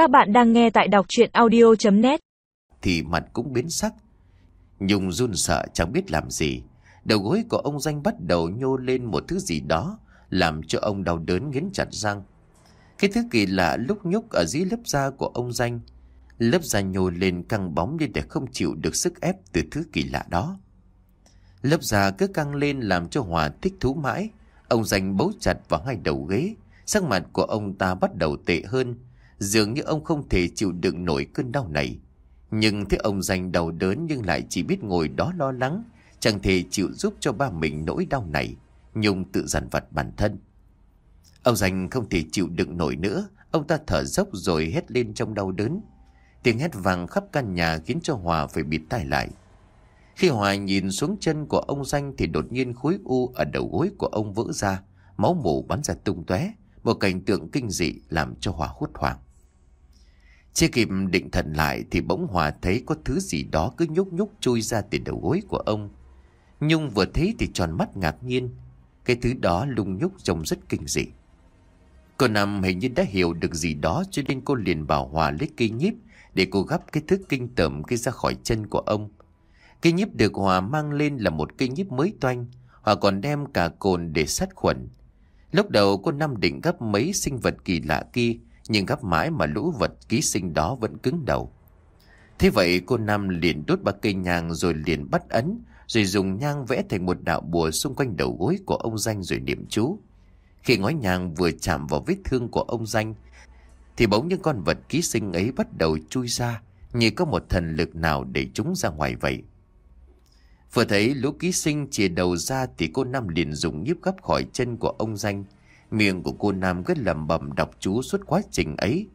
Các bạn đang nghe tại đọc chuyện audio.net Thì mặt cũng biến sắc. Nhung run sợ chẳng biết làm gì. Đầu gối của ông Danh bắt đầu nhô lên một thứ gì đó, làm cho ông đau đớn nghiến chặt răng. Cái thứ kỳ lạ lúc nhúc ở dưới lớp da của ông Danh. Lớp da nhô lên căng bóng như để không chịu được sức ép từ thứ kỳ lạ đó. Lớp da cứ căng lên làm cho Hòa thích thú mãi. Ông Danh bấu chặt vào hai đầu ghế. Sắc mặt của ông ta bắt đầu tệ hơn. Dường như ông không thể chịu đựng nổi cơn đau này. Nhưng thấy ông dành đau đớn nhưng lại chỉ biết ngồi đó lo lắng. Chẳng thể chịu giúp cho ba mình nỗi đau này. Nhung tự dằn vặt bản thân. Ông dành không thể chịu đựng nổi nữa. Ông ta thở dốc rồi hét lên trong đau đớn. Tiếng hét vang khắp căn nhà khiến cho Hòa phải bịt tai lại. Khi Hòa nhìn xuống chân của ông Danh thì đột nhiên khối u ở đầu gối của ông vỡ ra, máu mủ bắn ra tung tóe, một cảnh tượng kinh dị làm cho Hòa hốt hoảng. Chưa kịp định thần lại thì bỗng Hòa thấy có thứ gì đó cứ nhúc nhúc chui ra từ đầu gối của ông. Nhung vừa thấy thì tròn mắt ngạc nhiên, cái thứ đó lung nhúc trông rất kinh dị. Cô Năm hình như đã hiểu được gì đó cho nên cô liền bảo Hòa lấy cây nhíp để cô gắp cái thứ kinh tởm kia ra khỏi chân của ông. Cây nhíp được Hòa mang lên là một cây nhíp mới toanh, Hòa còn đem cả cồn để sát khuẩn. Lúc đầu cô Năm định gấp mấy sinh vật kỳ lạ kia, nhưng gấp mãi mà lũ vật ký sinh đó vẫn cứng đầu. Thế vậy cô Nam liền đốt ba cây nhang rồi liền bắt ấn, rồi dùng nhang vẽ thành một đạo bùa xung quanh đầu gối của ông Danh rồi niệm chú. Khi ngói nhang vừa chạm vào vết thương của ông Danh, thì bỗng những con vật ký sinh ấy bắt đầu chui ra, như có một thần lực nào để chúng ra ngoài vậy. Vừa thấy lũ ký sinh chìa đầu ra thì cô Nam liền dùng nhíp gấp khỏi chân của ông Danh. Miệng của cô Nam cứ lầm bầm đọc chú suốt quá trình ấy.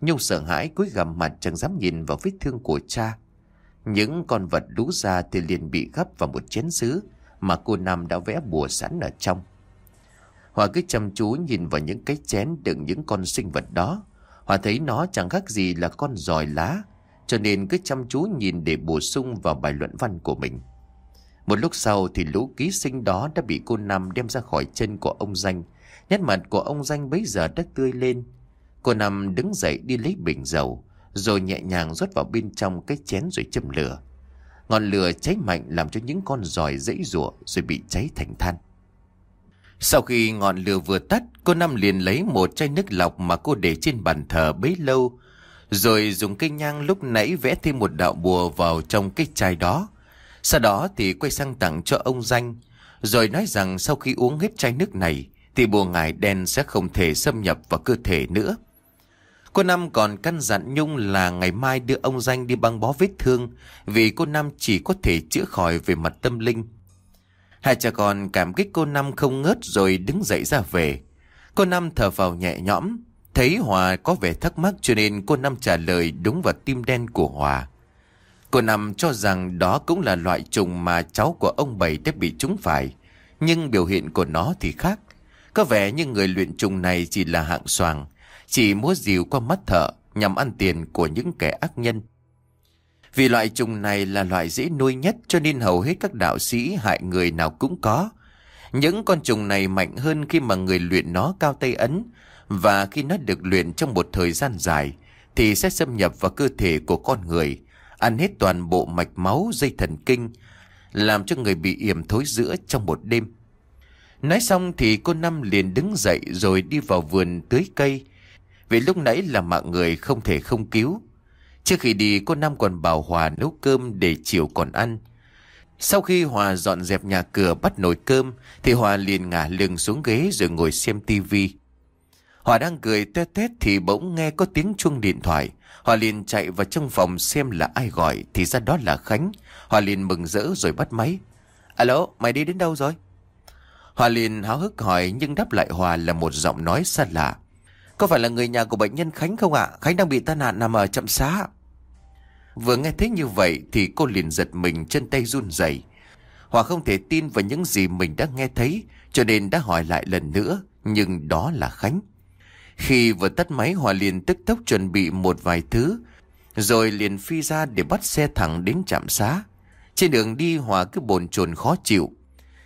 Nhung sợ hãi cúi gằm mặt chẳng dám nhìn vào vết thương của cha. Những con vật lú ra thì liền bị gấp vào một chén sứ mà cô Nam đã vẽ bùa sẵn ở trong. Hòa cứ chăm chú nhìn vào những cái chén đựng những con sinh vật đó. Hòa thấy nó chẳng khác gì là con giòi lá, cho nên cứ chăm chú nhìn để bổ sung vào bài luận văn của mình. Một lúc sau thì lũ ký sinh đó đã bị cô Nam đem ra khỏi chân của ông Danh. Nét mặt của ông Danh bấy giờ đã tươi lên. Cô nằm đứng dậy đi lấy bình dầu, rồi nhẹ nhàng rót vào bên trong cái chén rồi châm lửa. Ngọn lửa cháy mạnh làm cho những con giòi dãy rụa rồi bị cháy thành than. Sau khi ngọn lửa vừa tắt, cô Năm liền lấy một chai nước lọc mà cô để trên bàn thờ bấy lâu, rồi dùng cây nhang lúc nãy vẽ thêm một đạo bùa vào trong cái chai đó. Sau đó thì quay sang tặng cho ông Danh, rồi nói rằng sau khi uống hết chai nước này, thì bùa ngải đen sẽ không thể xâm nhập vào cơ thể nữa. Cô Năm còn căn dặn Nhung là ngày mai đưa ông Danh đi băng bó vết thương, vì cô Năm chỉ có thể chữa khỏi về mặt tâm linh. Hai cha con cảm kích cô Năm không ngớt rồi đứng dậy ra về. Cô Năm thở vào nhẹ nhõm, thấy Hòa có vẻ thắc mắc cho nên cô Năm trả lời đúng vào tim đen của Hòa. Cô Năm cho rằng đó cũng là loại trùng mà cháu của ông Bảy đã bị trúng phải, nhưng biểu hiện của nó thì khác. Có vẻ như người luyện trùng này chỉ là hạng soàng, chỉ múa dìu qua mắt thợ nhằm ăn tiền của những kẻ ác nhân. Vì loại trùng này là loại dễ nuôi nhất cho nên hầu hết các đạo sĩ hại người nào cũng có. Những con trùng này mạnh hơn khi mà người luyện nó cao tay ấn và khi nó được luyện trong một thời gian dài thì sẽ xâm nhập vào cơ thể của con người, ăn hết toàn bộ mạch máu, dây thần kinh, làm cho người bị yểm thối giữa trong một đêm. Nói xong thì cô Năm liền đứng dậy rồi đi vào vườn tưới cây. Vì lúc nãy là mạng người không thể không cứu. Trước khi đi cô Năm còn bảo Hòa nấu cơm để chiều còn ăn. Sau khi Hòa dọn dẹp nhà cửa bắt nồi cơm thì Hòa liền ngả lưng xuống ghế rồi ngồi xem tivi. Hòa đang cười tuét tuét thì bỗng nghe có tiếng chuông điện thoại. Hòa liền chạy vào trong phòng xem là ai gọi thì ra đó là Khánh. Hòa liền mừng rỡ rồi bắt máy. Alo, mày đi đến đâu rồi? Hòa liền háo hức hỏi nhưng đáp lại Hòa là một giọng nói xa lạ. Có phải là người nhà của bệnh nhân Khánh không ạ? Khánh đang bị tai nạn nằm ở chậm xá. Vừa nghe thấy như vậy thì cô liền giật mình chân tay run rẩy. Hòa không thể tin vào những gì mình đã nghe thấy, cho nên đã hỏi lại lần nữa, nhưng đó là Khánh. Khi vừa tắt máy, Hòa liền tức tốc chuẩn bị một vài thứ, rồi liền phi ra để bắt xe thẳng đến trạm xá. Trên đường đi, Hòa cứ bồn chồn khó chịu.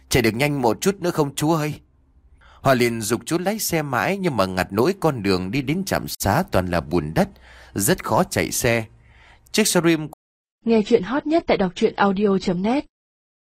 Chạy được nhanh một chút nữa không chú ơi? Họ liền dục chú lái xe mãi nhưng mà ngặt nỗi con đường đi đến trạm xá toàn là bùn đất, rất khó chạy xe. Chiếc xe rim Nghe chuyện hot nhất tại đọc truyện audio.net